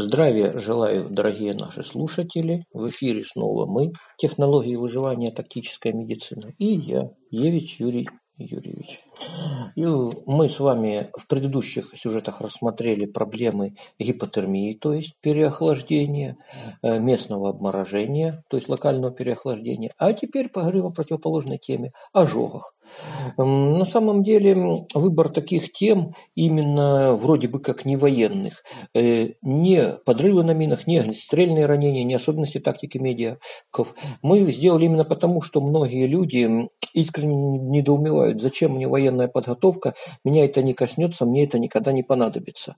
Здравия желаю, дорогие наши слушатели. В эфире снова мы, технологии выживания, тактическая медицина. И я, Евич Юрий Юрьевич. И мы с вами в предыдущих сюжетах рассмотрели проблемы гипотермии, то есть переохлаждения, э, местного обморожения, то есть локального переохлаждения. А теперь поговорим о противоположной теме – ожогах. На самом деле выбор таких тем именно вроде бы как не военных, э, не подрывы на минах, не огнестрельные ранения, не особенности тактики медиаков. Мы сделали именно потому, что многие люди искренне недоумевают, зачем мне военная подготовка, меня это не коснется, мне это никогда не понадобится.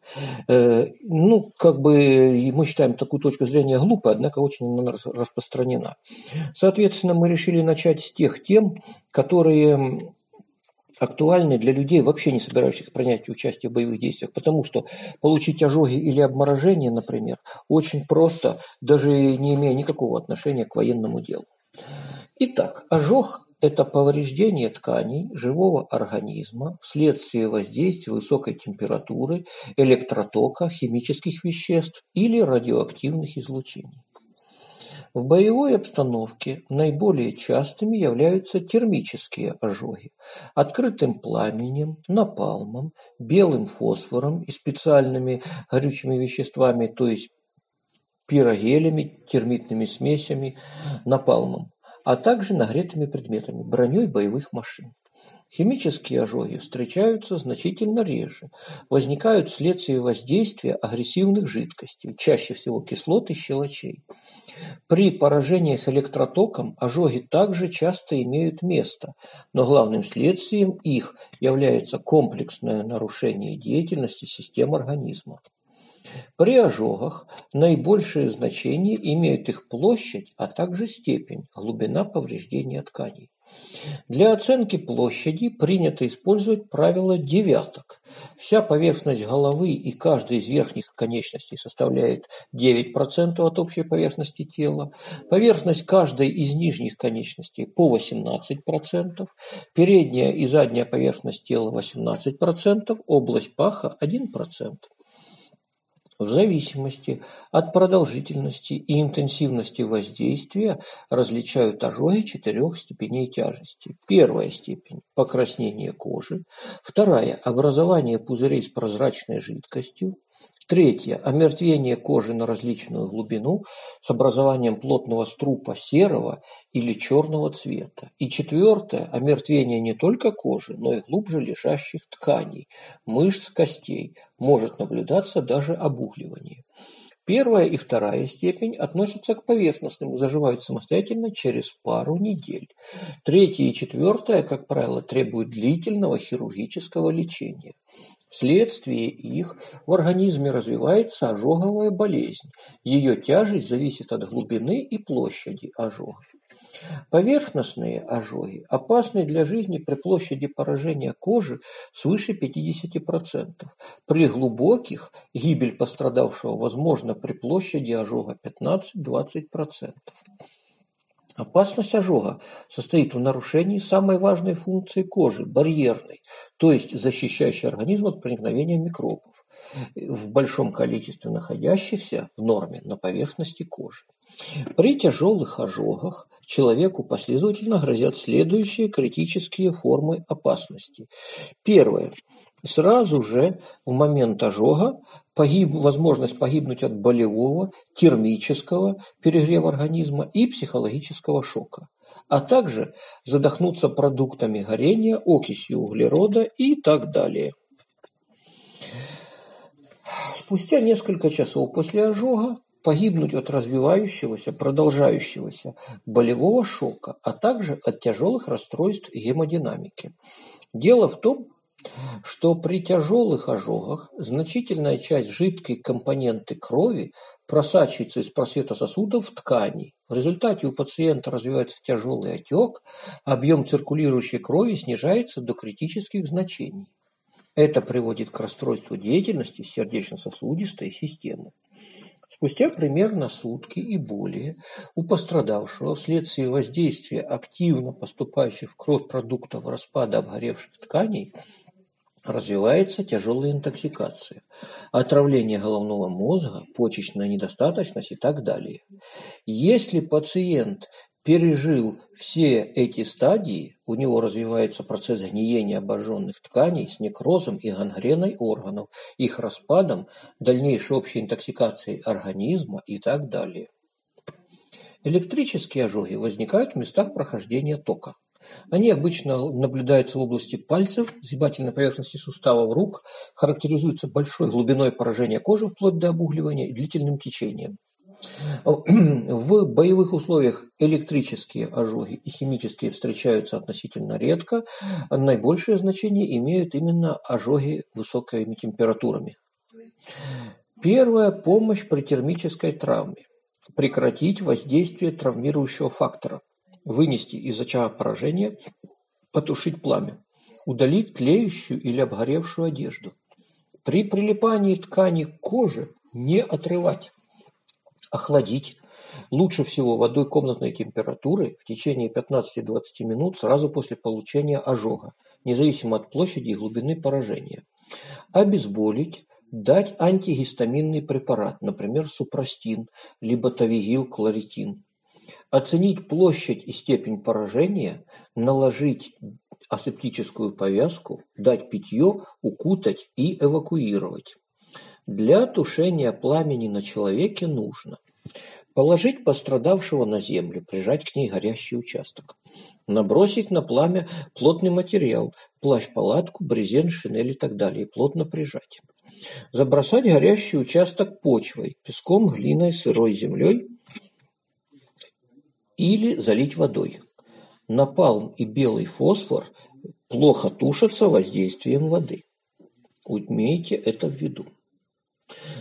Э, ну, как бы мы считаем такую точку зрения глупой, однако очень распространена. Соответственно, мы решили начать с тех тем, которые актуальны для людей, вообще не собирающихся принять участие в боевых действиях, потому что получить ожоги или обморожение, например, очень просто, даже не имея никакого отношения к военному делу. Итак, ожог – это повреждение тканей живого организма вследствие воздействия высокой температуры, электротока, химических веществ или радиоактивных излучений. В боевой обстановке наиболее частыми являются термические ожоги – открытым пламенем, напалмом, белым фосфором и специальными горючими веществами, то есть пирогелями, термитными смесями, напалмом, а также нагретыми предметами – броней боевых машин. Химические ожоги встречаются значительно реже, возникают вследствие воздействия агрессивных жидкостей, чаще всего кислот и щелочей. При поражениях электротоком ожоги также часто имеют место, но главным следствием их является комплексное нарушение деятельности систем организма. При ожогах наибольшее значение имеют их площадь, а также степень, глубина повреждения тканей. Для оценки площади принято использовать правило девяток. Вся поверхность головы и каждой из верхних конечностей составляет 9% от общей поверхности тела, поверхность каждой из нижних конечностей по 18%, передняя и задняя поверхность тела 18%, область паха 1%. В зависимости от продолжительности и интенсивности воздействия различают ожоги четырех степеней тяжести. Первая степень – покраснение кожи. Вторая – образование пузырей с прозрачной жидкостью. Третье – омертвение кожи на различную глубину с образованием плотного струпа серого или черного цвета. И четвертое – омертвение не только кожи, но и глубже лежащих тканей, мышц, костей. Может наблюдаться даже обугливание. Первая и вторая степень относятся к поверхностным и заживают самостоятельно через пару недель. Третья и четвертая, как правило, требуют длительного хирургического лечения. Вследствие их в организме развивается ожоговая болезнь. Ее тяжесть зависит от глубины и площади ожога. Поверхностные ожоги опасны для жизни при площади поражения кожи свыше 50%. При глубоких гибель пострадавшего возможна при площади ожога 15-20%. Опасность ожога состоит в нарушении самой важной функции кожи – барьерной, то есть защищающей организм от проникновения микробов, в большом количестве находящихся в норме на поверхности кожи. При тяжелых ожогах человеку последовательно грозят следующие критические формы опасности. Первое. Сразу же в момент ожога погиб, возможность погибнуть от болевого, термического перегрева организма и психологического шока, а также задохнуться продуктами горения, окисью углерода и так далее. Спустя несколько часов после ожога погибнуть от развивающегося, продолжающегося болевого шока, а также от тяжелых расстройств гемодинамики. Дело в том, что при тяжелых ожогах значительная часть жидкой компоненты крови просачивается из просвета сосудов в ткани. В результате у пациента развивается тяжелый отек, объем циркулирующей крови снижается до критических значений. Это приводит к расстройству деятельности сердечно-сосудистой системы. Спустя примерно сутки и более у пострадавшего вследствие воздействия активно поступающих в кровь продуктов распада обгоревших тканей развивается тяжелая интоксикация, отравление головного мозга, почечная недостаточность и так далее. Если пациент пережил все эти стадии, у него развивается процесс гниения обожженных тканей с некрозом и гангреной органов, их распадом, дальнейшей общей интоксикацией организма и так далее. Электрические ожоги возникают в местах прохождения тока. Они обычно наблюдаются в области пальцев, сгибательной поверхности суставов рук, характеризуются большой глубиной поражения кожи вплоть до обугливания и длительным течением. В боевых условиях электрические ожоги и химические встречаются относительно редко. Наибольшее значение имеют именно ожоги высокими температурами. Первая помощь при термической травме. Прекратить воздействие травмирующего фактора вынести из очага поражения, потушить пламя, удалить тлеющую или обгоревшую одежду. При прилипании ткани к коже не отрывать, охладить, лучше всего водой комнатной температуры в течение 15-20 минут сразу после получения ожога, независимо от площади и глубины поражения. Обезболить, дать антигистаминный препарат, например, супрастин, либо тавигил кларитин Оценить площадь и степень поражения, наложить асептическую повязку, дать питье, укутать и эвакуировать. Для тушения пламени на человеке нужно положить пострадавшего на землю, прижать к ней горящий участок, набросить на пламя плотный материал, плащ-палатку, брезент, шинель и так далее, и плотно прижать. Забросать горящий участок почвой, песком, глиной, сырой землей – или залить водой. Напалм и белый фосфор плохо тушатся воздействием воды. Имейте это в виду.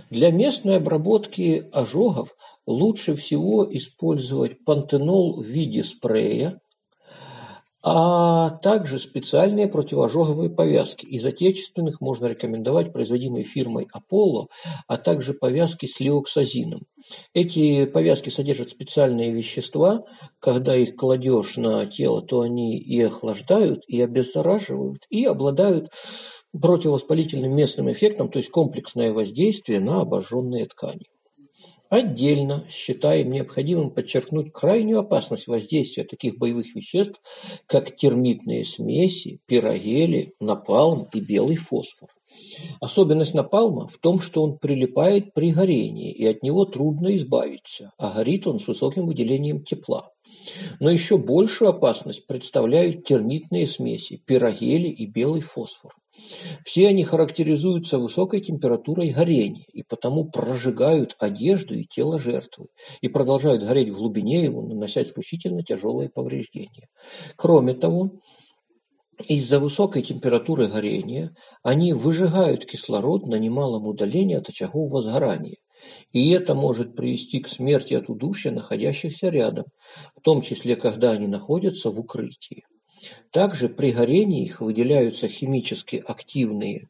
Для местной обработки ожогов лучше всего использовать пантенол в виде спрея а также специальные противоожоговые повязки. Из отечественных можно рекомендовать производимые фирмой Apollo, а также повязки с лиоксазином. Эти повязки содержат специальные вещества. Когда их кладешь на тело, то они и охлаждают, и обеззараживают, и обладают противовоспалительным местным эффектом, то есть комплексное воздействие на обожженные ткани. Отдельно считаем необходимым подчеркнуть крайнюю опасность воздействия таких боевых веществ, как термитные смеси, пирогели, напалм и белый фосфор. Особенность напалма в том, что он прилипает при горении, и от него трудно избавиться, а горит он с высоким выделением тепла. Но еще большую опасность представляют термитные смеси, пирогели и белый фосфор. Все они характеризуются высокой температурой горения и потому прожигают одежду и тело жертвы и продолжают гореть в глубине его, нанося исключительно тяжелые повреждения. Кроме того, из-за высокой температуры горения они выжигают кислород на немалом удалении от очагов возгорания. И это может привести к смерти от удушья находящихся рядом, в том числе, когда они находятся в укрытии. Также при горении их выделяются химически активные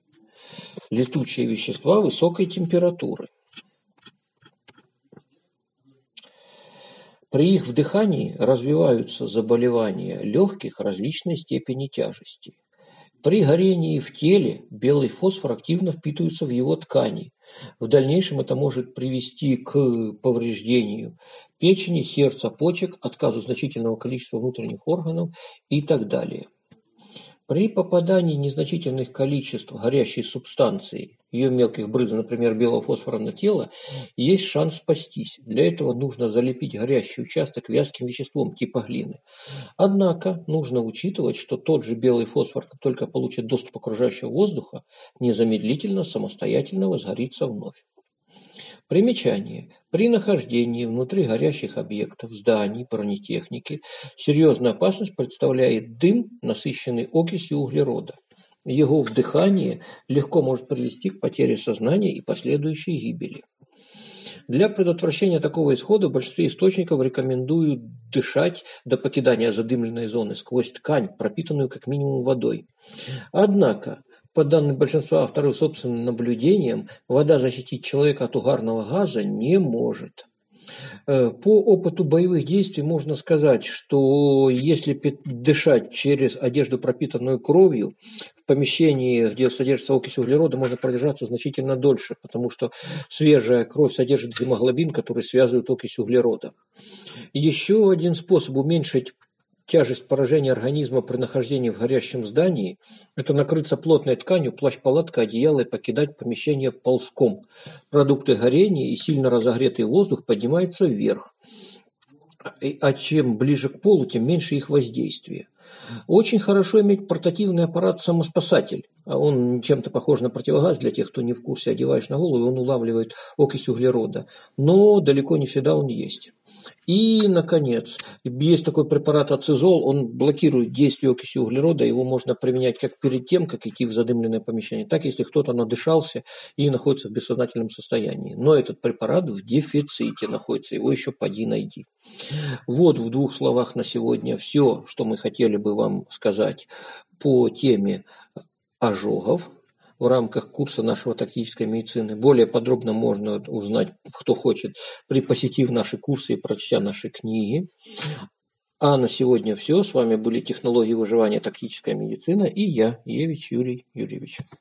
летучие вещества высокой температуры. При их вдыхании развиваются заболевания легких различной степени тяжести. При горении в теле белый фосфор активно впитывается в его ткани. В дальнейшем это может привести к повреждению печени, сердца, почек, отказу значительного количества внутренних органов и так далее. При попадании незначительных количеств горящей субстанции, ее мелких брызг, например, белого фосфора на тело, есть шанс спастись. Для этого нужно залепить горящий участок вязким веществом типа глины. Однако нужно учитывать, что тот же белый фосфор, как только получит доступ окружающего воздуха, незамедлительно самостоятельно возгорится вновь. Примечание. При нахождении внутри горящих объектов, зданий, бронетехники серьезную опасность представляет дым, насыщенный окисью углерода. Его вдыхание легко может привести к потере сознания и последующей гибели. Для предотвращения такого исхода в большинстве источников рекомендуют дышать до покидания задымленной зоны сквозь ткань, пропитанную как минимум водой. Однако по данным большинства авторов собственным наблюдениям, вода защитить человека от угарного газа не может. Э, по опыту боевых действий можно сказать, что если дышать через одежду, пропитанную кровью, в помещении, где содержится окись углерода, можно продержаться значительно дольше, потому что свежая кровь содержит гемоглобин, который связывает окись углерода. Еще один способ уменьшить тяжесть поражения организма при нахождении в горящем здании – это накрыться плотной тканью, плащ-палатка, одеяло и покидать помещение ползком. Продукты горения и сильно разогретый воздух поднимаются вверх, а чем ближе к полу, тем меньше их воздействие. Очень хорошо иметь портативный аппарат самоспасатель. А он чем-то похож на противогаз для тех, кто не в курсе, одеваешь на голову, и он улавливает окись углерода. Но далеко не всегда он есть. И, наконец, есть такой препарат ацизол, он блокирует действие окиси углерода, его можно применять как перед тем, как идти в задымленное помещение, так если кто-то надышался и находится в бессознательном состоянии. Но этот препарат в дефиците находится, его еще поди найди. Вот в двух словах на сегодня все, что мы хотели бы вам сказать по теме ожогов в рамках курса нашего тактической медицины. Более подробно можно узнать, кто хочет, при посетив наши курсы и прочтя наши книги. А на сегодня все. С вами были технологии выживания тактическая медицина и я, Евич Юрий Юрьевич.